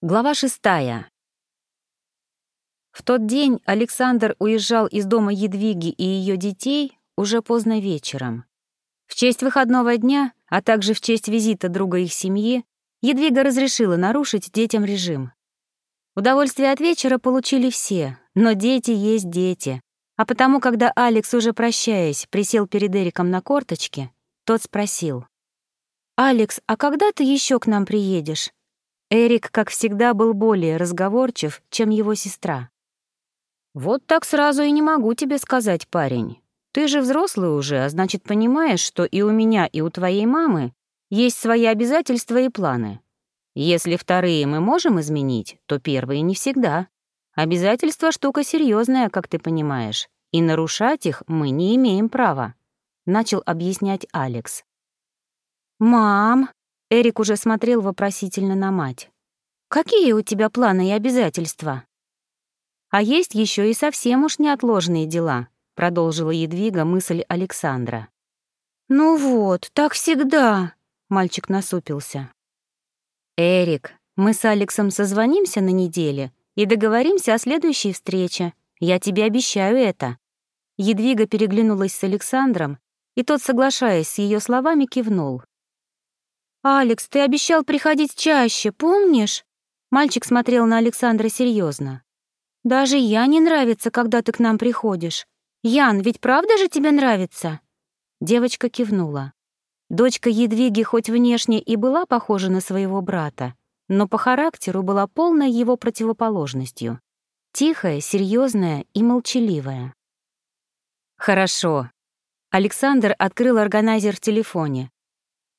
Глава шестая. В тот день Александр уезжал из дома Едвиги и ее детей уже поздно вечером. В честь выходного дня, а также в честь визита друга их семьи, Едвига разрешила нарушить детям режим. Удовольствие от вечера получили все, но дети есть дети. А потому, когда Алекс, уже прощаясь, присел перед Эриком на корточке, тот спросил. «Алекс, а когда ты еще к нам приедешь?» Эрик, как всегда, был более разговорчив, чем его сестра. «Вот так сразу и не могу тебе сказать, парень. Ты же взрослый уже, а значит, понимаешь, что и у меня, и у твоей мамы есть свои обязательства и планы. Если вторые мы можем изменить, то первые не всегда. Обязательства — штука серьезная, как ты понимаешь, и нарушать их мы не имеем права», — начал объяснять Алекс. «Мам!» Эрик уже смотрел вопросительно на мать. «Какие у тебя планы и обязательства?» «А есть еще и совсем уж неотложные дела», — продолжила Едвига мысль Александра. «Ну вот, так всегда», — мальчик насупился. «Эрик, мы с Алексом созвонимся на неделе и договоримся о следующей встрече. Я тебе обещаю это». Едвига переглянулась с Александром, и тот, соглашаясь с ее словами, кивнул. «Алекс, ты обещал приходить чаще, помнишь?» Мальчик смотрел на Александра серьезно. «Даже я не нравится, когда ты к нам приходишь. Ян, ведь правда же тебе нравится?» Девочка кивнула. Дочка Едвиги хоть внешне и была похожа на своего брата, но по характеру была полной его противоположностью. Тихая, серьезная и молчаливая. «Хорошо». Александр открыл органайзер в телефоне.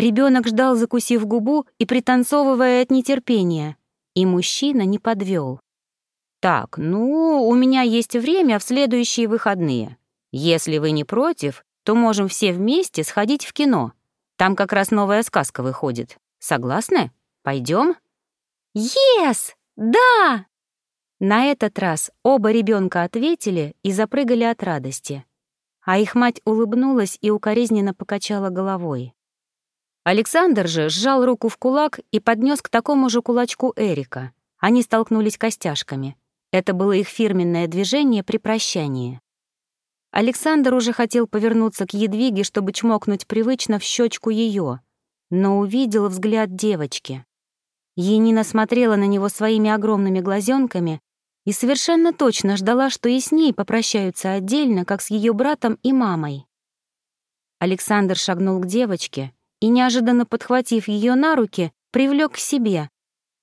Ребенок ждал, закусив губу и пританцовывая от нетерпения. И мужчина не подвел. «Так, ну, у меня есть время в следующие выходные. Если вы не против, то можем все вместе сходить в кино. Там как раз новая сказка выходит. Согласны? Пойдем? «Ес! Да!» На этот раз оба ребенка ответили и запрыгали от радости. А их мать улыбнулась и укоризненно покачала головой. Александр же сжал руку в кулак и поднес к такому же кулачку Эрика. Они столкнулись костяшками. Это было их фирменное движение при прощании. Александр уже хотел повернуться к Едвиге, чтобы чмокнуть привычно в щечку ее, но увидел взгляд девочки. Енина смотрела на него своими огромными глазенками и совершенно точно ждала, что и с ней попрощаются отдельно, как с ее братом и мамой. Александр шагнул к девочке и, неожиданно подхватив ее на руки, привлек к себе,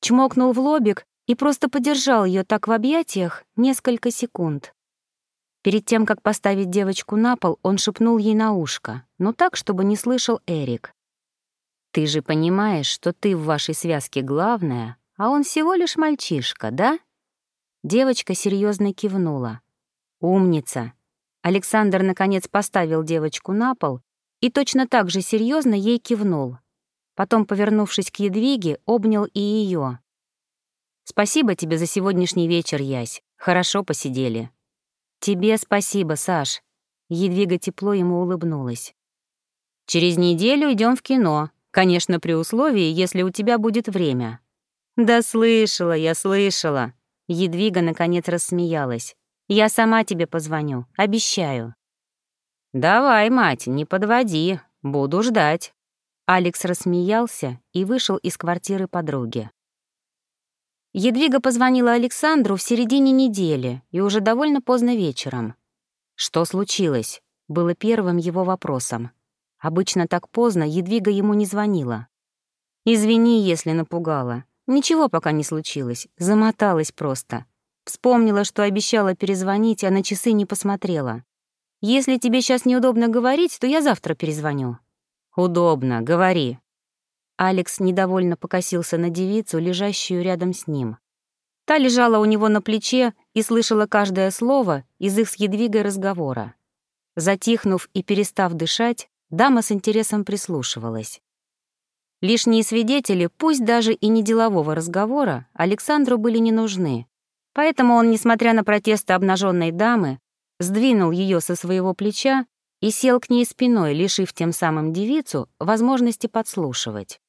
чмокнул в лобик и просто подержал ее так в объятиях несколько секунд. Перед тем, как поставить девочку на пол, он шепнул ей на ушко, но так, чтобы не слышал Эрик. «Ты же понимаешь, что ты в вашей связке главная, а он всего лишь мальчишка, да?» Девочка серьезно кивнула. «Умница!» Александр, наконец, поставил девочку на пол и точно так же серьезно ей кивнул. Потом, повернувшись к Едвиге, обнял и ее. «Спасибо тебе за сегодняшний вечер, Ясь. Хорошо посидели». «Тебе спасибо, Саш». Едвига тепло ему улыбнулась. «Через неделю идем в кино. Конечно, при условии, если у тебя будет время». «Да слышала, я слышала». Едвига, наконец, рассмеялась. «Я сама тебе позвоню, обещаю». «Давай, мать, не подводи, буду ждать». Алекс рассмеялся и вышел из квартиры подруги. Едвига позвонила Александру в середине недели и уже довольно поздно вечером. «Что случилось?» — было первым его вопросом. Обычно так поздно Едвига ему не звонила. «Извини, если напугала. Ничего пока не случилось, замоталась просто. Вспомнила, что обещала перезвонить, а на часы не посмотрела. Если тебе сейчас неудобно говорить, то я завтра перезвоню». «Удобно, говори». Алекс недовольно покосился на девицу, лежащую рядом с ним. Та лежала у него на плече и слышала каждое слово из их с Едвигой разговора. Затихнув и перестав дышать, дама с интересом прислушивалась. Лишние свидетели, пусть даже и не делового разговора, Александру были не нужны. Поэтому он, несмотря на протесты обнаженной дамы, сдвинул ее со своего плеча и сел к ней спиной, лишив тем самым девицу возможности подслушивать.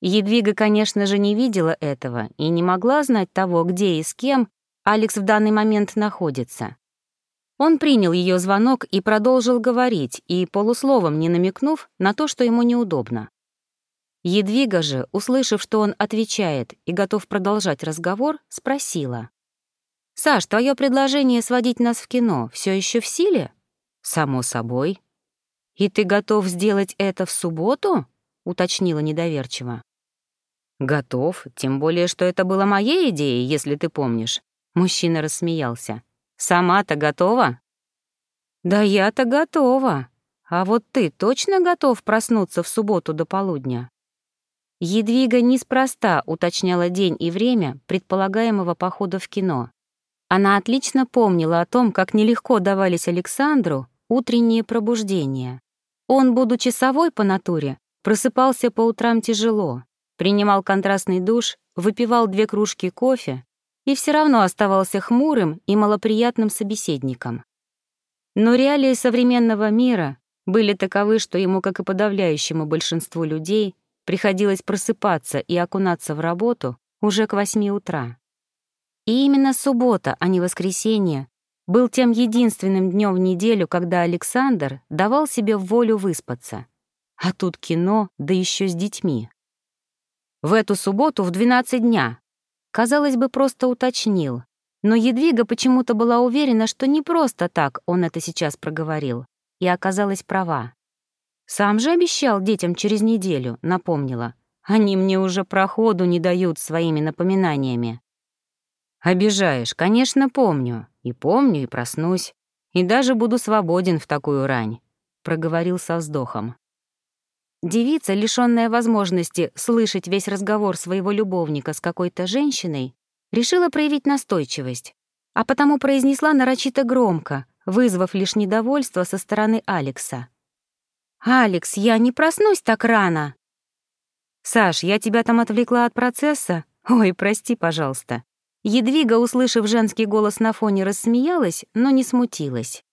Едвига, конечно же, не видела этого и не могла знать того, где и с кем Алекс в данный момент находится. Он принял ее звонок и продолжил говорить, и полусловом не намекнув на то, что ему неудобно. Едвига же, услышав, что он отвечает и готов продолжать разговор, спросила. «Саш, твое предложение сводить нас в кино все еще в силе?» «Само собой». «И ты готов сделать это в субботу?» — уточнила недоверчиво. «Готов, тем более, что это была моя идея, если ты помнишь». Мужчина рассмеялся. Сама-то готова?» «Да я-то готова. А вот ты точно готов проснуться в субботу до полудня?» Едвига неспроста уточняла день и время предполагаемого похода в кино. Она отлично помнила о том, как нелегко давались Александру утренние пробуждения. Он, будучи совой по натуре, просыпался по утрам тяжело, принимал контрастный душ, выпивал две кружки кофе, и все равно оставался хмурым и малоприятным собеседником. Но реалии современного мира были таковы, что ему, как и подавляющему большинству людей, приходилось просыпаться и окунаться в работу уже к восьми утра. И именно суббота, а не воскресенье, был тем единственным днем в неделю, когда Александр давал себе волю выспаться. А тут кино, да еще с детьми. В эту субботу в 12 дня казалось бы, просто уточнил. Но Едвига почему-то была уверена, что не просто так он это сейчас проговорил, и оказалась права. Сам же обещал детям через неделю, напомнила. Они мне уже проходу не дают своими напоминаниями. Обижаешь, конечно, помню. И помню, и проснусь. И даже буду свободен в такую рань, проговорил со вздохом. Девица, лишённая возможности слышать весь разговор своего любовника с какой-то женщиной, решила проявить настойчивость, а потому произнесла нарочито громко, вызвав лишь недовольство со стороны Алекса. «Алекс, я не проснусь так рано!» «Саш, я тебя там отвлекла от процесса? Ой, прости, пожалуйста». Едвига, услышав женский голос на фоне, рассмеялась, но не смутилась.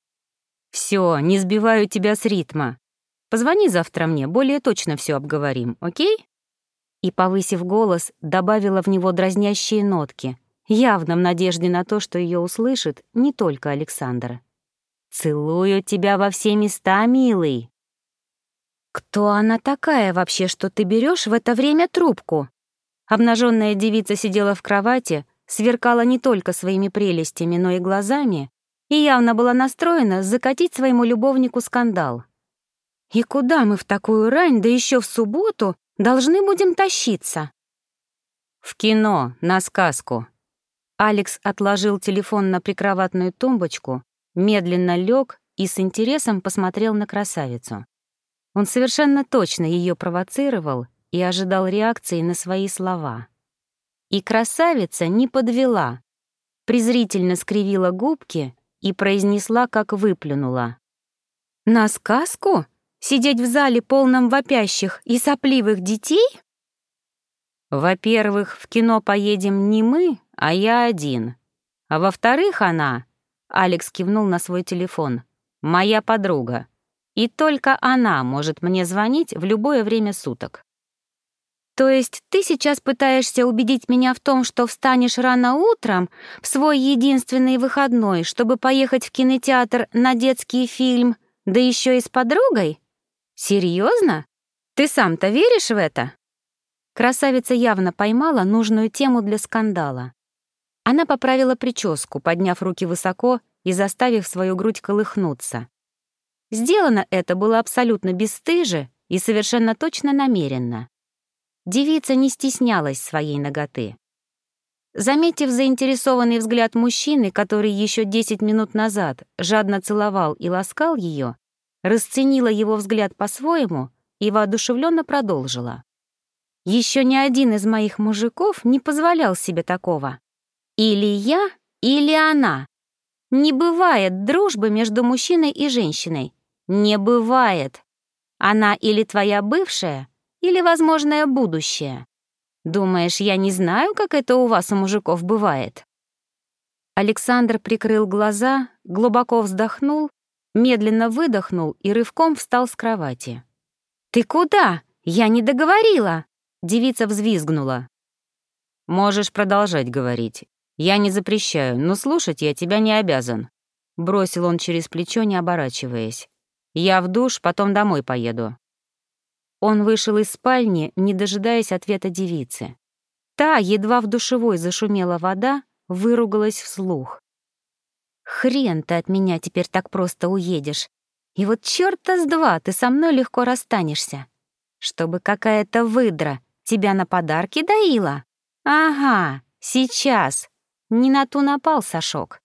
«Всё, не сбиваю тебя с ритма. Позвони завтра мне, более точно все обговорим, окей?» И, повысив голос, добавила в него дразнящие нотки, явно в надежде на то, что ее услышит не только Александр. «Целую тебя во все места, милый!» «Кто она такая вообще, что ты берешь в это время трубку?» Обнаженная девица сидела в кровати, сверкала не только своими прелестями, но и глазами, и явно была настроена закатить своему любовнику скандал. И куда мы в такую рань, да еще в субботу, должны будем тащиться? В кино, на сказку. Алекс отложил телефон на прикроватную тумбочку, медленно лег и с интересом посмотрел на красавицу. Он совершенно точно ее провоцировал и ожидал реакции на свои слова. И красавица не подвела, презрительно скривила губки и произнесла, как выплюнула. «На сказку? Сидеть в зале полном вопящих и сопливых детей? Во-первых, в кино поедем не мы, а я один. А во-вторых, она, Алекс кивнул на свой телефон, моя подруга. И только она может мне звонить в любое время суток. То есть ты сейчас пытаешься убедить меня в том, что встанешь рано утром в свой единственный выходной, чтобы поехать в кинотеатр на детский фильм, да еще и с подругой? Серьезно? Ты сам-то веришь в это? Красавица явно поймала нужную тему для скандала. Она поправила прическу, подняв руки высоко и заставив свою грудь колыхнуться. Сделано это было абсолютно бесстыже и совершенно точно намеренно. Девица не стеснялась своей ноготы. Заметив заинтересованный взгляд мужчины, который еще 10 минут назад жадно целовал и ласкал ее, расценила его взгляд по-своему и воодушевленно продолжила. Еще ни один из моих мужиков не позволял себе такого. Или я, или она. Не бывает дружбы между мужчиной и женщиной. Не бывает. Она или твоя бывшая, или возможное будущее. Думаешь, я не знаю, как это у вас у мужиков бывает? Александр прикрыл глаза, глубоко вздохнул медленно выдохнул и рывком встал с кровати. «Ты куда? Я не договорила!» девица взвизгнула. «Можешь продолжать говорить. Я не запрещаю, но слушать я тебя не обязан», — бросил он через плечо, не оборачиваясь. «Я в душ, потом домой поеду». Он вышел из спальни, не дожидаясь ответа девицы. Та, едва в душевой зашумела вода, выругалась вслух. «Хрен ты от меня теперь так просто уедешь. И вот чёрта с два ты со мной легко расстанешься. Чтобы какая-то выдра тебя на подарки доила? Ага, сейчас. Не на ту напал, Сашок.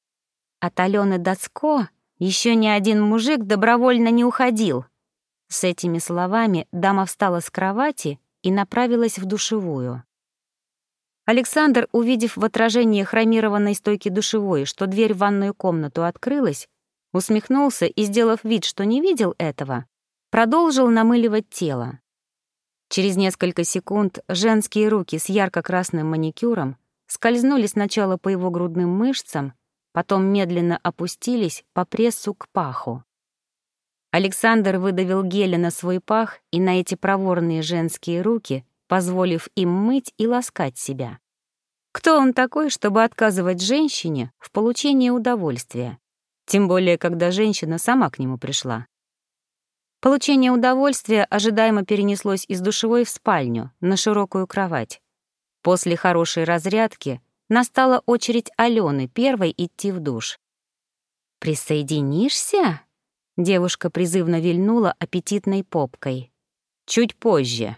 От Алены Доцко еще ни один мужик добровольно не уходил. С этими словами дама встала с кровати и направилась в душевую. Александр, увидев в отражении хромированной стойки душевой, что дверь в ванную комнату открылась, усмехнулся и, сделав вид, что не видел этого, продолжил намыливать тело. Через несколько секунд женские руки с ярко-красным маникюром скользнули сначала по его грудным мышцам, потом медленно опустились по прессу к паху. Александр выдавил геля на свой пах и на эти проворные женские руки, позволив им мыть и ласкать себя. Кто он такой, чтобы отказывать женщине в получении удовольствия? Тем более, когда женщина сама к нему пришла. Получение удовольствия ожидаемо перенеслось из душевой в спальню, на широкую кровать. После хорошей разрядки настала очередь Алены первой идти в душ. «Присоединишься?» Девушка призывно вильнула аппетитной попкой. «Чуть позже».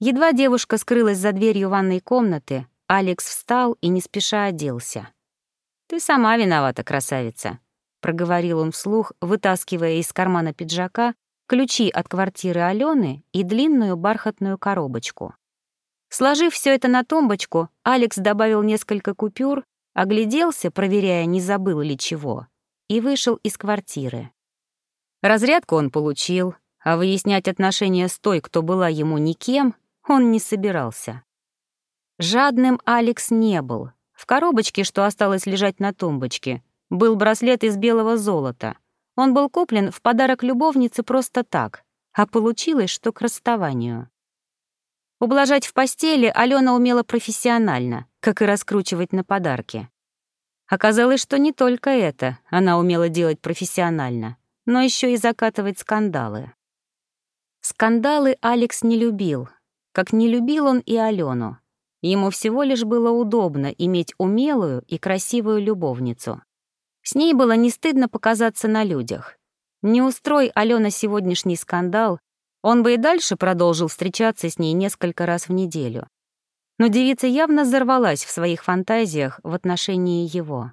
Едва девушка скрылась за дверью ванной комнаты, Алекс встал и не спеша оделся. «Ты сама виновата, красавица», — проговорил он вслух, вытаскивая из кармана пиджака ключи от квартиры Алены и длинную бархатную коробочку. Сложив все это на тумбочку, Алекс добавил несколько купюр, огляделся, проверяя, не забыл ли чего, и вышел из квартиры. Разрядку он получил, а выяснять отношения с той, кто была ему никем, он не собирался. Жадным Алекс не был. В коробочке, что осталось лежать на тумбочке, был браслет из белого золота. Он был куплен в подарок любовнице просто так, а получилось, что к расставанию. Ублажать в постели Алена умела профессионально, как и раскручивать на подарки. Оказалось, что не только это она умела делать профессионально но еще и закатывать скандалы. Скандалы Алекс не любил, как не любил он и Алену. Ему всего лишь было удобно иметь умелую и красивую любовницу. С ней было не стыдно показаться на людях. Не устрой Алена сегодняшний скандал, он бы и дальше продолжил встречаться с ней несколько раз в неделю. Но девица явно взорвалась в своих фантазиях в отношении его.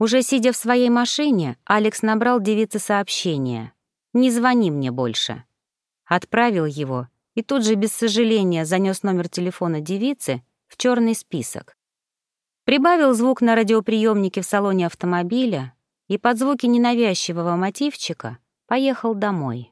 Уже сидя в своей машине, Алекс набрал девице сообщение. «Не звони мне больше». Отправил его и тут же без сожаления занес номер телефона девицы в черный список. Прибавил звук на радиоприемнике в салоне автомобиля и под звуки ненавязчивого мотивчика поехал домой.